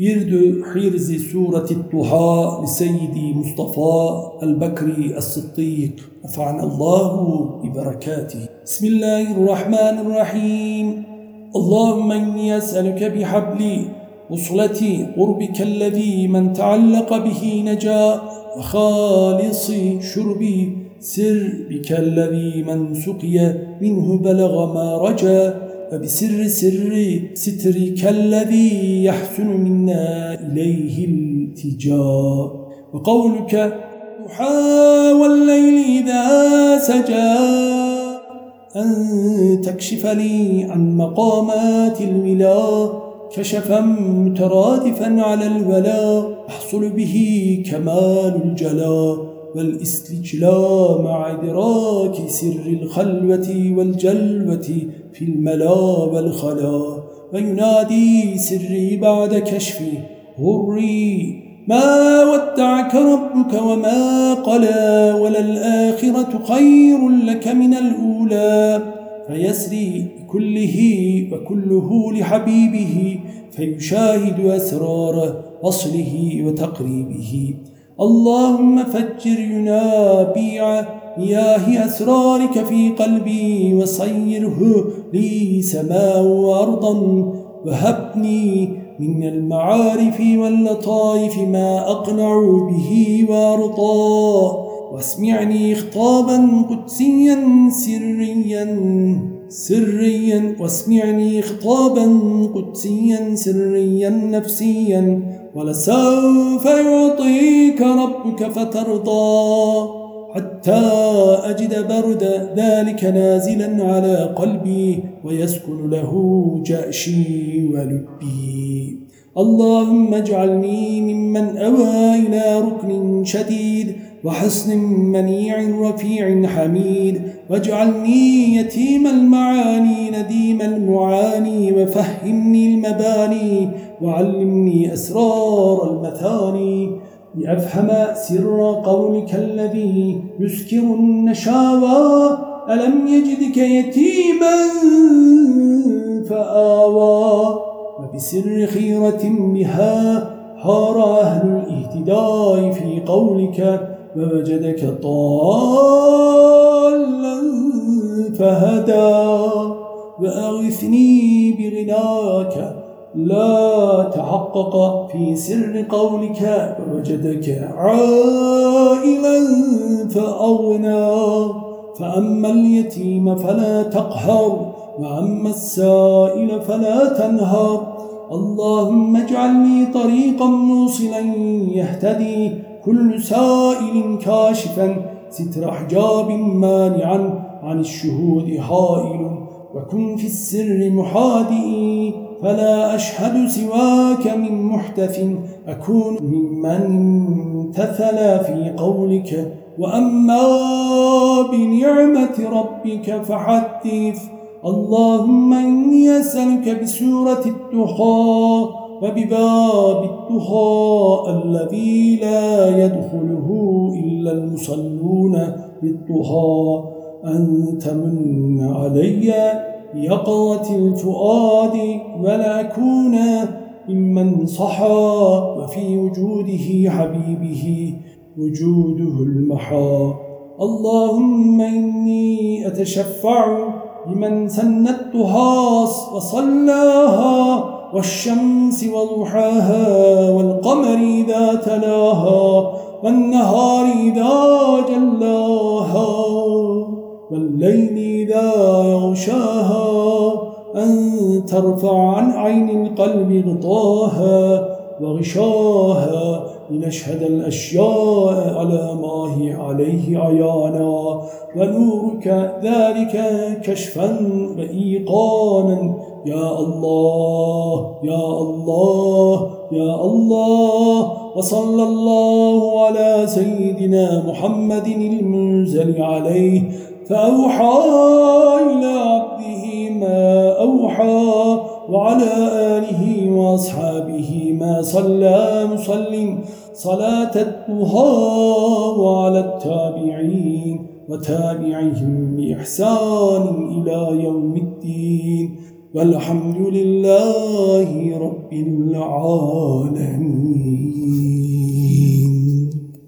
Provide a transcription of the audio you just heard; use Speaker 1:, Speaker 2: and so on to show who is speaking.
Speaker 1: يرد حرز سورة الطحاء لسيدي مصطفى البكري الصديق. نفعنا الله ببركاته. بسم الله الرحمن الرحيم. اللهم إني أسألك بحبل وصلة قربك الذي من تعلق به نجا وخالص شربي سر بك الذي من سقي منه بلغ ما رجا وبسر سر سترك الذي يحسن منا إليه التجاء وقولك محا والليل إذا سجى أن تكشف لي عن مقامات الولا كشفا مترادفا على الولا يحصل به كمال الجلا والاستجلاء مع إدراك سر الخلوة والجلوة في الملا والخلا وينادي سري بعد كشفي غري ما ودعك ربك وما قلى وللآخرة خير لك من الأولى. فيسري كله وكله لحبيبه فيشاهد أسرار وصله وتقريبه. اللهم فجر ينابيع مياه أسرارك في قلبي وصيره لي سماء وأرضا وهبني من المعارف واللطائف ما أقنع به وأرضى واسمعني خطابا قدسيا سريا سريا واسمعني خطابا قدسيا سريا نفسيا. ولسوف يعطيك ربك فترضى حتى أجد برد ذلك نازلا على قلبي ويسكن له جأشي ولبي. اللهم اجعلني ممن أوى إلى ركن شديد وحسن منيع رفيع حميد واجعلني يتيم المعاني نديم المعاني وفهمني المباني وعلمني أسرار المثاني لأفهم سر قولك الذي يسكر النشاوى. ألم يجدك يتيما فآوى. وبسر خيرة بها حار أهل الاهتداء في قولك ووجدك طالا فهدى. وأغثني بغناك لا تحقق في سر قولك ووجدك عائلا فأغنى. فأما اليتيم فلا تقهر وأما السائل فلا تنهر. اللهم اجعلني طريقا موصلا يهتدي كل سائل كاشفا ستر حجاب مانعا عن الشهود حائل وكن في السر محادئي فلا أشهد سواك من محدث أكون ممن امتثل في قولك وأما بنعمة ربك فحدث. اللهم إني أسألك بسورة التخى وبباب التخى الذي لا يدخله إلا المصلون بالطهى أن تمن علي بيقظة الفؤاد ولا أكون ممن صحى وفي وجوده حبيبه وجوده المحى اللهم إني أتشفع لمن سنتها وصلاها والشمس وضحاها والقمر إذا تلاها والنهار إذا جلاها والليل إذا يغشاها أن ترفع عن عين القلب غطاها وغشاها لنشهد الأشياء على ما هي عليه عيانا ونورك ذلك كشفا وإيقانا. يا الله يا الله يا الله وصلى الله على سيدنا محمد المنزل عليه. فأوحى إلى عبده ما أوحى وعلى آله وأصحابه ما صلى مسلم صلاة الطهى وعلى التابعين وتابعهم بإحسان إلى يوم الدين والحمد لله رب العالمين.